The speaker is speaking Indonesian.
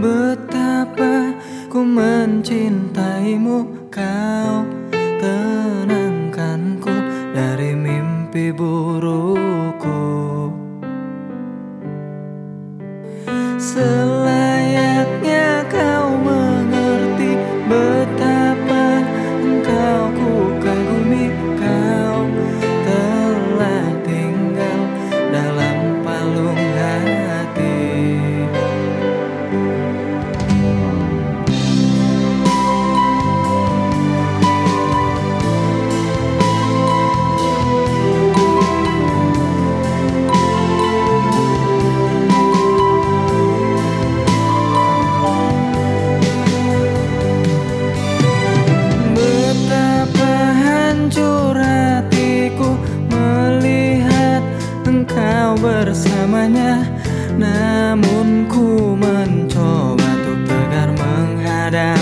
betapa ku mencintaimu Kau tenangkanku dari mimpi burukku kau bersamanya Namun ku mencoba untuk tegar menghadap.